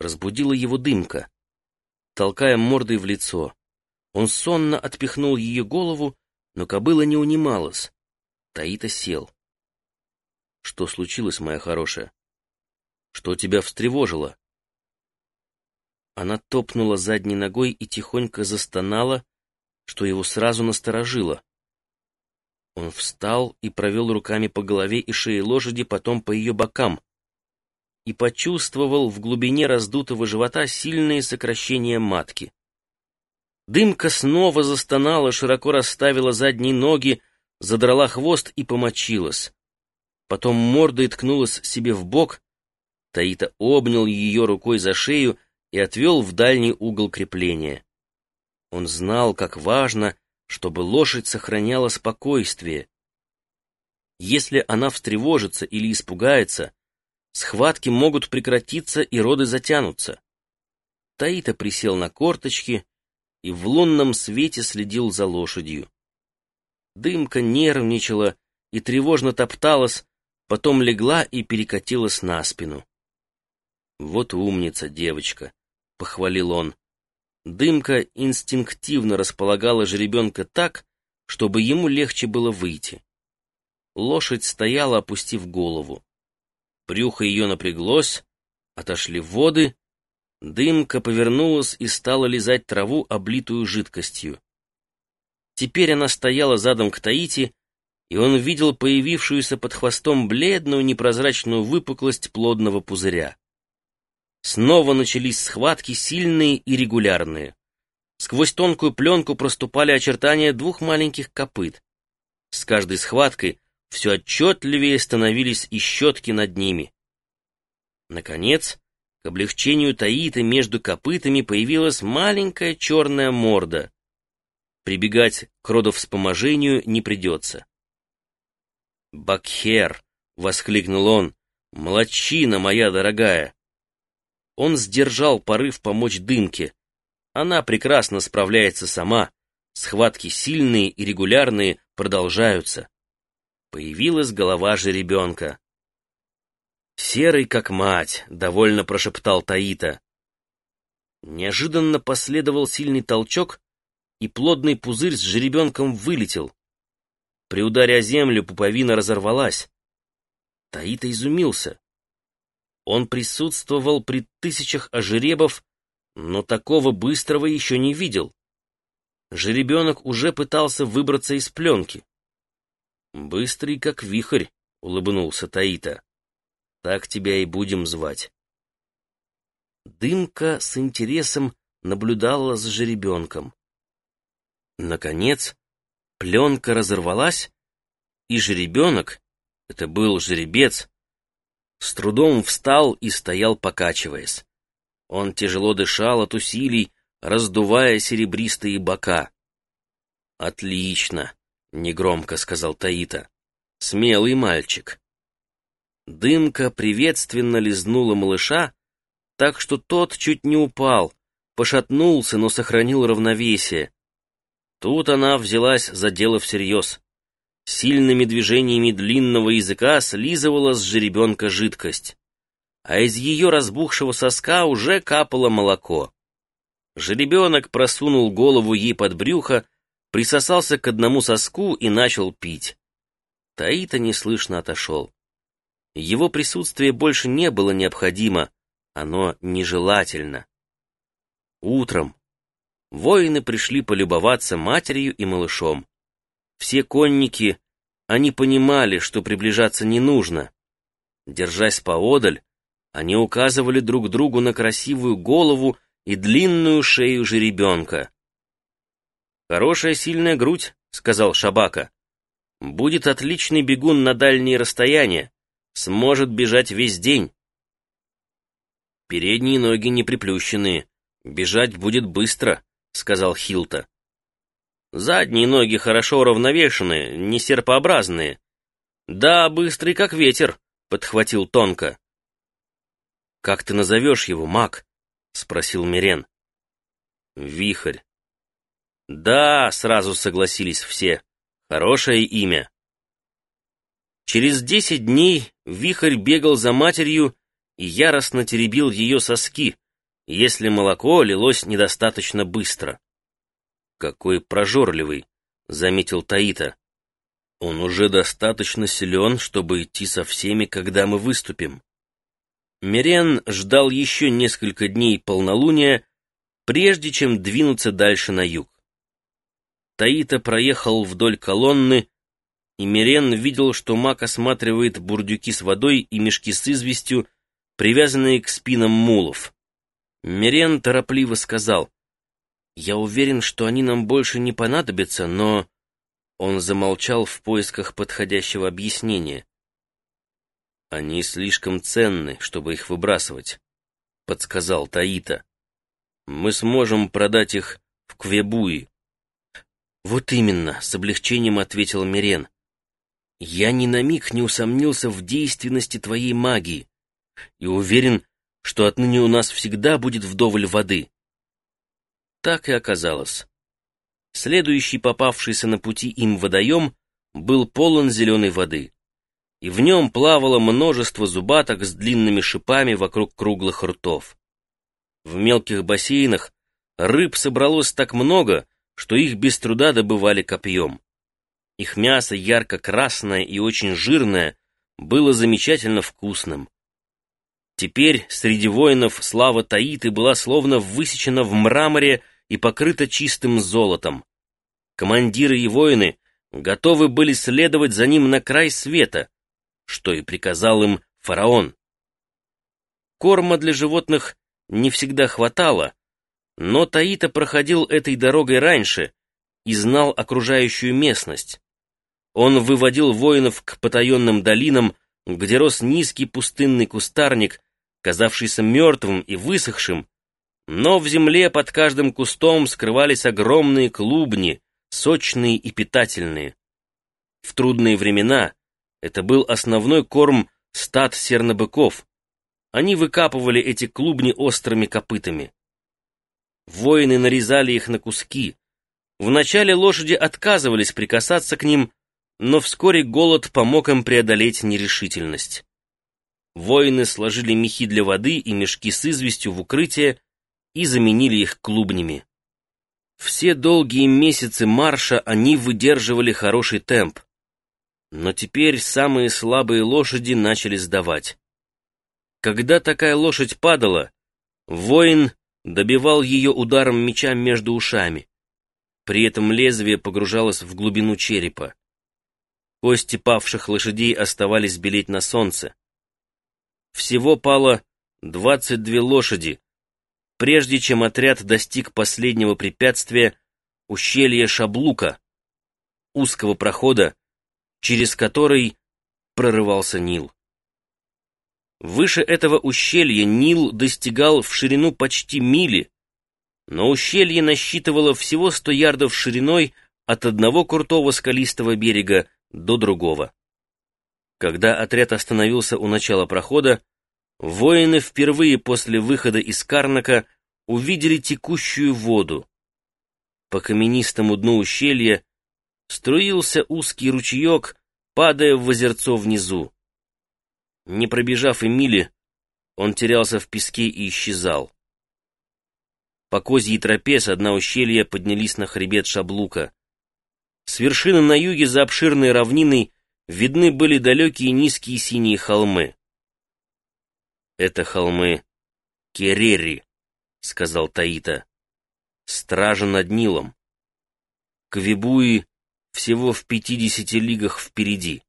разбудила его дымка, толкая мордой в лицо. Он сонно отпихнул ее голову, но кобыла не унималась. Таита сел. «Что случилось, моя хорошая? Что тебя встревожило?» Она топнула задней ногой и тихонько застонала, что его сразу насторожило. Он встал и провел руками по голове и шее лошади, потом по ее бокам, и почувствовал в глубине раздутого живота сильные сокращения матки. Дымка снова застонала, широко расставила задние ноги, задрала хвост и помочилась. Потом мордой ткнулась себе в бок. Таита обнял ее рукой за шею и отвел в дальний угол крепления. Он знал, как важно, чтобы лошадь сохраняла спокойствие. Если она встревожится или испугается, схватки могут прекратиться и роды затянутся. Таита присел на корточки и в лунном свете следил за лошадью. Дымка нервничала и тревожно топталась, потом легла и перекатилась на спину. «Вот умница, девочка», — похвалил он. Дымка инстинктивно располагала жеребенка так, чтобы ему легче было выйти. Лошадь стояла, опустив голову. Брюхо ее напряглось, отошли воды, дымка повернулась и стала лизать траву, облитую жидкостью. Теперь она стояла задом к Таити, и он видел появившуюся под хвостом бледную непрозрачную выпуклость плодного пузыря. Снова начались схватки, сильные и регулярные. Сквозь тонкую пленку проступали очертания двух маленьких копыт. С каждой схваткой все отчетливее становились и щетки над ними. Наконец, к облегчению Таита между копытами появилась маленькая черная морда. Прибегать к родовспоможению не придется. «Бакхер!» — воскликнул он. «Молодчина моя дорогая!» Он сдержал порыв помочь дымке. Она прекрасно справляется сама. Схватки сильные и регулярные продолжаются. Появилась голова жеребенка. «Серый как мать», — довольно прошептал Таита. Неожиданно последовал сильный толчок, и плодный пузырь с жеребенком вылетел. При ударе о землю пуповина разорвалась. Таита изумился. Он присутствовал при тысячах ожеребов, но такого быстрого еще не видел. Жеребенок уже пытался выбраться из пленки. «Быстрый, как вихрь», — улыбнулся Таита. «Так тебя и будем звать». Дымка с интересом наблюдала за жеребенком. Наконец, пленка разорвалась, и жеребенок, это был жеребец, с трудом встал и стоял, покачиваясь. Он тяжело дышал от усилий, раздувая серебристые бока. «Отлично!» — негромко сказал Таита. «Смелый мальчик». Дымка приветственно лизнула малыша, так что тот чуть не упал, пошатнулся, но сохранил равновесие. Тут она взялась за дело всерьез сильными движениями длинного языка слизывала с жеребенка жидкость, а из ее разбухшего соска уже капало молоко. Жеребенок просунул голову ей под брюхо, присосался к одному соску и начал пить. Таита неслышно отошел. Его присутствие больше не было необходимо, оно нежелательно. Утром воины пришли полюбоваться матерью и малышом. Все конники, они понимали, что приближаться не нужно. Держась поодаль, они указывали друг другу на красивую голову и длинную шею жеребенка. «Хорошая сильная грудь», — сказал Шабака. «Будет отличный бегун на дальние расстояния, сможет бежать весь день». «Передние ноги не приплющенные, бежать будет быстро», — сказал Хилта. Задние ноги хорошо уравновешены, не серпообразные. Да, быстрый, как ветер, подхватил Тонко. Как ты назовешь его, маг? спросил Мирен. Вихрь. Да, сразу согласились все. Хорошее имя. Через десять дней Вихрь бегал за матерью и яростно теребил ее соски, если молоко лилось недостаточно быстро. «Какой прожорливый», — заметил Таита. «Он уже достаточно силен, чтобы идти со всеми, когда мы выступим». Мирен ждал еще несколько дней полнолуния, прежде чем двинуться дальше на юг. Таита проехал вдоль колонны, и Мирен видел, что маг осматривает бурдюки с водой и мешки с известью, привязанные к спинам мулов. Мирен торопливо сказал, «Я уверен, что они нам больше не понадобятся, но...» Он замолчал в поисках подходящего объяснения. «Они слишком ценны, чтобы их выбрасывать», — подсказал Таита. «Мы сможем продать их в Квебуи». «Вот именно», — с облегчением ответил Мирен. «Я ни на миг не усомнился в действенности твоей магии и уверен, что отныне у нас всегда будет вдоволь воды». Так и оказалось. Следующий попавшийся на пути им водоем был полон зеленой воды и в нем плавало множество зубаток с длинными шипами вокруг круглых ртов. В мелких бассейнах рыб собралось так много, что их без труда добывали копьем. Их мясо ярко-красное и очень жирное было замечательно вкусным. Теперь среди воинов слава Таиты была словно высечена в мраморе и покрыта чистым золотом. Командиры и воины готовы были следовать за ним на край света, что и приказал им фараон. Корма для животных не всегда хватало, но Таита проходил этой дорогой раньше и знал окружающую местность. Он выводил воинов к потаенным долинам, где рос низкий пустынный кустарник, казавшийся мертвым и высохшим, но в земле под каждым кустом скрывались огромные клубни, сочные и питательные. В трудные времена это был основной корм стад сернобыков. Они выкапывали эти клубни острыми копытами. Воины нарезали их на куски. Вначале лошади отказывались прикасаться к ним, но вскоре голод помог им преодолеть нерешительность. Воины сложили мехи для воды и мешки с известью в укрытие и заменили их клубнями. Все долгие месяцы марша они выдерживали хороший темп. Но теперь самые слабые лошади начали сдавать. Когда такая лошадь падала, воин добивал ее ударом меча между ушами. При этом лезвие погружалось в глубину черепа. Кости павших лошадей оставались белеть на солнце. Всего пало двадцать две лошади, прежде чем отряд достиг последнего препятствия ущелья Шаблука, узкого прохода, через который прорывался Нил. Выше этого ущелья Нил достигал в ширину почти мили, но ущелье насчитывало всего сто ярдов шириной от одного крутого скалистого берега до другого. Когда отряд остановился у начала прохода, воины впервые после выхода из Карнака увидели текущую воду. По каменистому дну ущелья струился узкий ручеек, падая в озерцо внизу. Не пробежав и мили, он терялся в песке и исчезал. По козьей тропе с дна ущелья поднялись на хребет Шаблука. С вершины на юге за обширной равниной видны были далекие низкие синие холмы. «Это холмы Керери», — сказал Таита. «Стража над Нилом. Квебуи всего в пятидесяти лигах впереди.